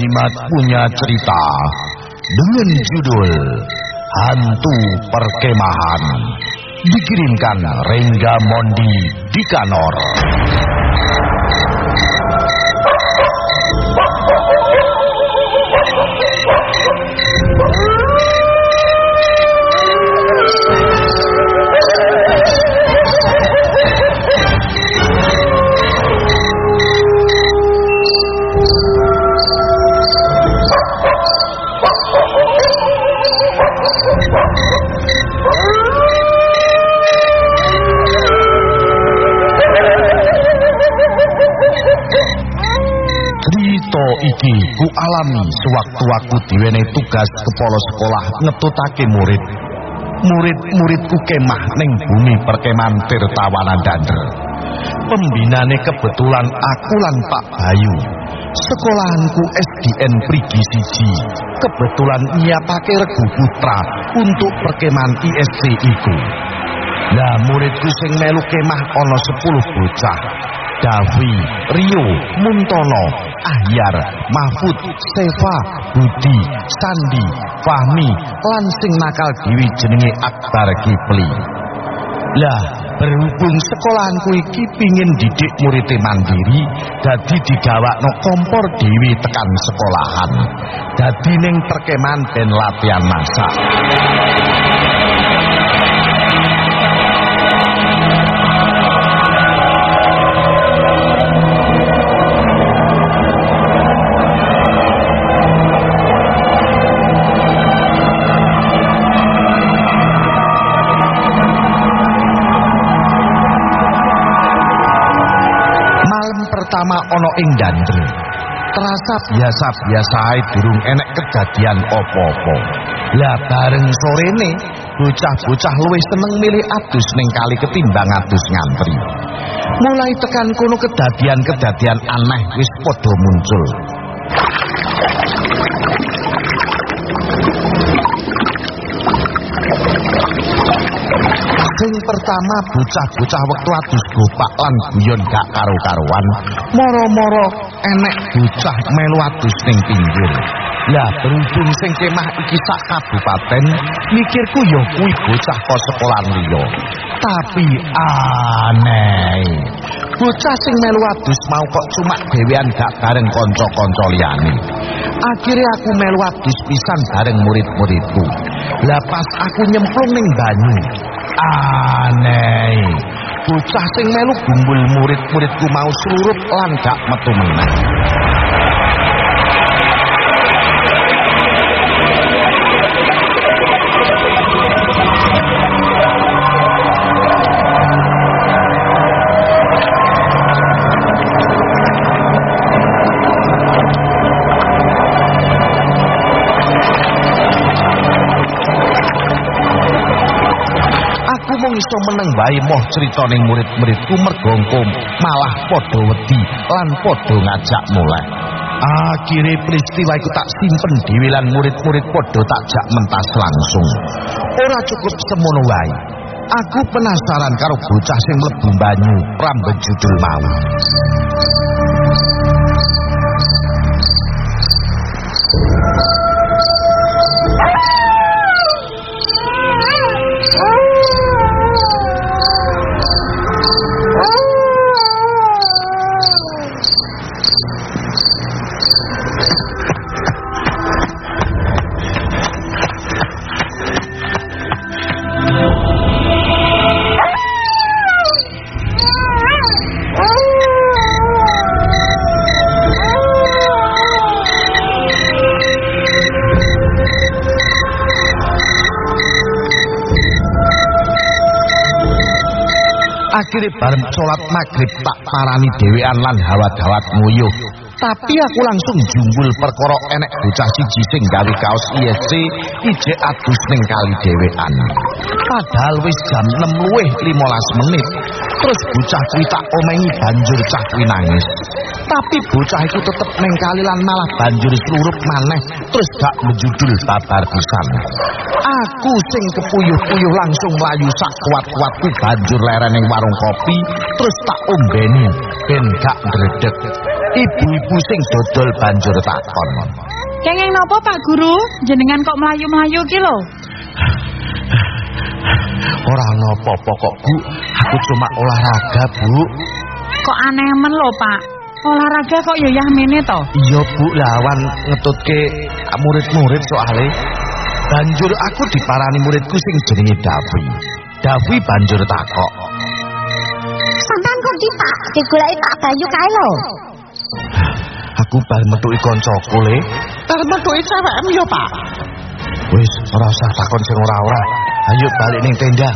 Jimat punya cerita dengan judul Hantu Perkemahan dikirimkan Rengga Mondi di Kanor. Iki ku alami sewaktu aku diwene tugas kepala sekolah ngetutake murid. Murid-muridku kemah ning bumi perkemahan Tirtawana Dander. Pembinane kebetulan aku lan Pak Bayu. Sekolahanku SDN Prigi Siji kebetulan nyiapake regu putra untuk perkemahan ISC iku. Lah muridku sing melu kemah ana 10 bocah. Davi, Rio, Muntono, Ahyar, Mahfud, Seva, Budi, Sandi, Fahmi, lan sing nakal dewi jenenge Akbar Kipli. Lah, berhubung sekolahanku iki pingin didik murid mandiri, dadi digawakno kompor dewi tekan sekolahan. Dadi ning perkemahan dan latihan masak. Pertama ana ing dandre. Terasa biasa-biasa ae durung enek kejadian apa-apa. Lah bareng sorene, bocah-bocah luwih seneng milih adus ning kali ketimbang adus ngantri. Mulai tekan kono kedadian-kedadian aneh wis padha muncul. Sing pertama bocah-bocah wektu adus gopak lan guyon gak karo-karuan, moro-moro enek bocah melu adus ning pinggir. Lah berhubung sing kemah iki sak kabupaten, mikirku ya kuwi bocah kok sekolah liya. Tapi aneh. Bocah sing melu adus mau kok cuma dhewean gak bareng kanca-kanca liyane. Akhirnya aku melu adus pisan bareng murid-muridku. Lah pas aku nyemplung ning banyu, aneh. Bocah sing melu gumbul murid-muridku mau surup lan gak metu meneh. Meneng wae moh crita ning murid-muridku mergo malah padha wedi lan padha ngajak mulai. Akhire peristiwa iku tak simpen dhewe lan murid-murid padha tak jak mentas langsung. Ora cukup semono wae. Aku penasaran karo bocah sing mlebu banyu rambut judul mau. Akhire bareng salat magrib tak parani dhewean lan hawat-hawat nguyuh. Tapi aku langsung jumbul perkara enek bocah siji sing gawe kaos ISC ije adus ning kali dhewean. Padahal wis jam 6 luwih 15 menit. Terus bocah tak omengi banjur cah kuwi nangis. Tapi bocah iku tetep ning kali lan malah banjur slurup maneh terus gak menjudul babar pisan. Aku sing kepuyuh-puyuh langsung mlayu sak kuat-kuatku banjur leren ning warung kopi terus tak ombeni ben gak ndredeg. Ibu-ibu sing dodol banjur takon. Kenging napa Pak Guru? Jenengan kok melayu-melayu ki lho? Ora napa-apa kok, Bu. Aku cuma olahraga, Bu. Kok aneh men lho, Pak. Olahraga kok ya yahmene to? Iya, Bu, lawan ngetutke murid-murid soalé. Banjur aku diparani muridku sing jenenge Davi. Davi banjur takok. Sampeyan kok di Pak, digoleki Pak Bayu kae lho. Aku bal metuki kancaku le. Bar metuki cewekmu ya, Pak. Wis, ora usah takon sing ora-ora. Ayo balik ning tenda.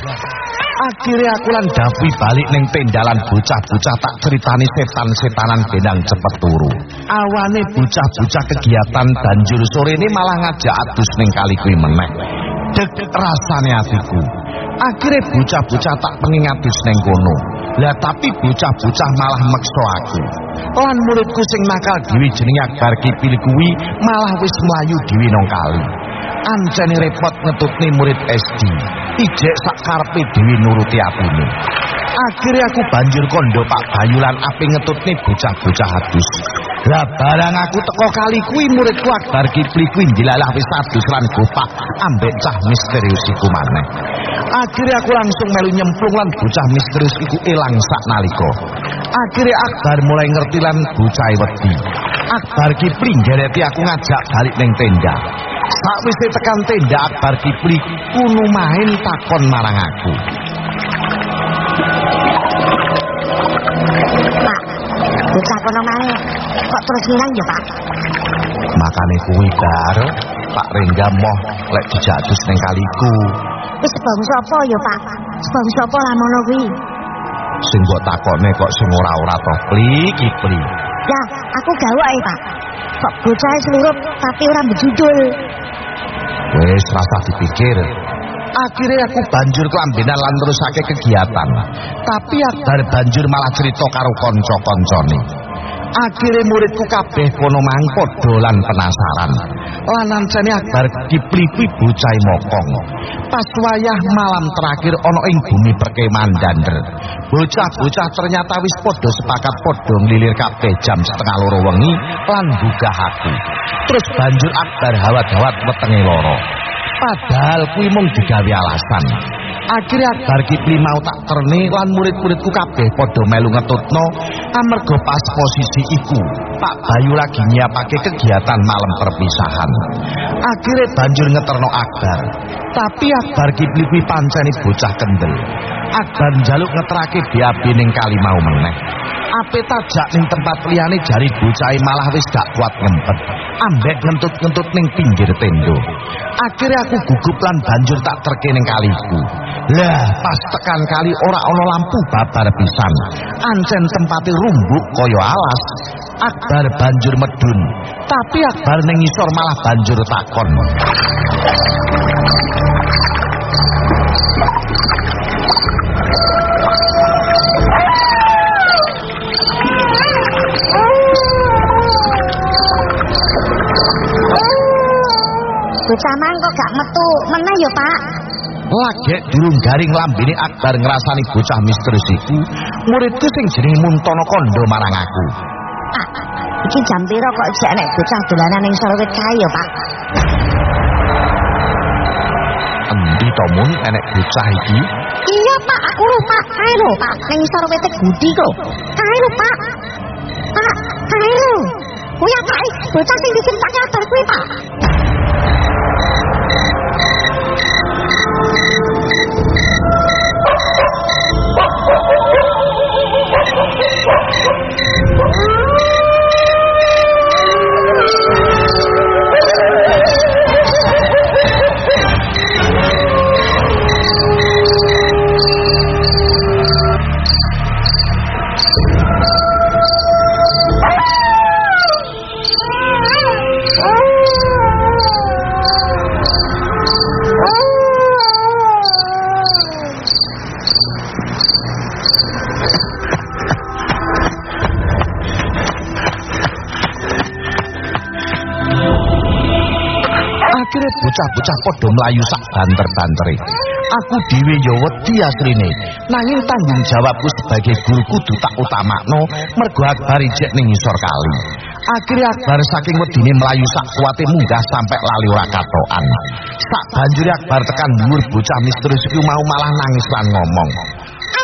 Akhirnya aku lan Davi balik ning tenda lan bocah-bocah tak ceritani setan-setanan benang cepet turu. Awane bocah-bocah kegiatan banjur sore ini malah ngajak adus ning kali kuwi meneh. Dek rasane atiku. Akhirnya bocah-bocah tak pengen adus ning kono. Lah tapi bocah-bocah malah meksa aku. Lan muridku sing nakal dhewe jenenge Akbar Kipil kuwi malah wis mlayu dhewe nang kali. Ancene repot ngetutne murid SD. Ijek sak karepe dhewe nuruti atine. Akhirnya aku banjur kondo Pak Bayu lan ape ngetutne bocah-bocah adus. Lah barang aku teko kali kuwi muridku Akbar Kipli kuwi ndilalah wis adus lan gopak ambek cah misterius iku maneh. Akhirnya aku langsung melu nyemplung lan bocah misterius iku ilang sak nalika. Akhirnya Akbar mulai ngerti lan bocah wedi. Akbar Kipli ngereti aku ngajak balik ning tenda. Sakwise tekan tenda Akbar Kipli kuno main takon marang aku. Pak, bocah kono mae kok terus ngilang ya, Pak? Makane kuwi bar Pak Rengga moh lek dijadus ning kaliku. Wis sebab sapa ya, Pak? Sebab sapa lamono kuwi? Sing mbok takone kok sing ora-ora to pliki pli. Ya, aku gawak ya, Pak. Kok bocah seluruh tapi ora bejudul. Wis rasa dipikir. Akhirnya aku banjur kelambenan lan terusake kegiatan. Tapi Akbar banjur malah cerita karo kanca-kancane. Akhirnya muridku kabeh kono mang padha lan penasaran. Lan ancene Akbar diplipi bocah mokong. Pas wayah malam terakhir ana ing bumi perkemahan Dander. Bocah-bocah ternyata wis padha sepakat padha nglilir kabeh jam setengah loro wengi lan bugah aku. Terus banjur Akbar hawat-hawat wetenge loro. Padahal kuwi mung digawe alasan. Akhirnya Akbar Kipli mau tak terne lan murid-muridku kabeh padha melu ngetutno amarga pas posisi iku Pak Bayu lagi nyiapake kegiatan malam perpisahan. Akhirnya banjur ngeterno Akbar. Tapi Akbar Kipli kuwi pancene bocah kendel. Akbar njaluk ngeterake BAB ning kali mau meneh. Ape tajak ning tempat liyane jari bocah malah wis gak kuat ngempet. Ambek ngentut-ngentut ning pinggir tendo. Akhirnya aku gugup lan banjur tak terke ning kaliku. Lah, pas tekan kali ora ana lampu babar pisan. Ancen tempate rumbuk kaya alas. Akbar banjur medun, tapi Akbar ning ngisor malah banjur takon. Bocah mang kok gak metu meneh ya, Pak? Lagek durung garing lambene Akbar ngrasani bocah misterius iku, muridku sing jenenge Muntono Kondo marang aku. Pak, iki jam pira kok jek nek bocah dolanan ning Sorowit kae ya, Pak? To mun enek bocah iki? Iya, Pak, aku lupa. Kae lho, Pak, ning Sorowit Gudi kok. Kae lho, Pak. Pak, kae lho. Kuwi apa bocah sing kuwi, Pak? Akhire bocah-bocah padha mlayu sak banter-bantere. Aku dhewe ya wedi asline, nanging tanggung jawabku sebagai guru kudu tak utamakno mergo Akbar ijek ning ngisor kali. Akhire Akbar saking wedine mlayu sak kuate munggah sampai lali ora katokan. Sak banjur Akbar tekan dhuwur bocah misterius iku mau malah nangis lan ngomong.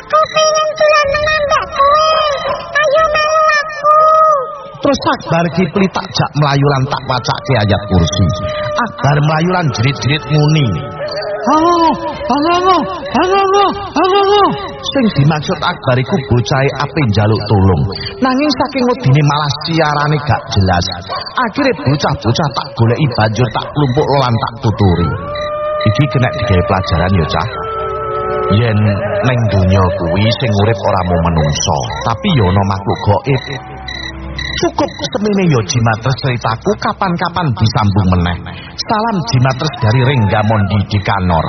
Aku pengen tulan menambah kowe. Ayo melu aku. Terus Akbar kipli tak jak melayu lan tak wacake ayat kursi. Akbar melayu lan jerit-jerit muni. Halo, halo, halo, halo. Sing dimaksud Akbar iku bocahe ape njaluk tulung. Nanging saking wedine malah siarane gak jelas. Akhire bocah-bocah tak goleki banjur tak klumpuk lan tak tuturi. Iki kena digawe pelajaran ya, Cah. Yen ning donya kuwi sing urip ora mung menungso, tapi ya ana makhluk gaib. Cukup semene yo Jimatres ceritaku kapan-kapan disambung meneh. Salam Jimatres dari Renggamondi di Kanor.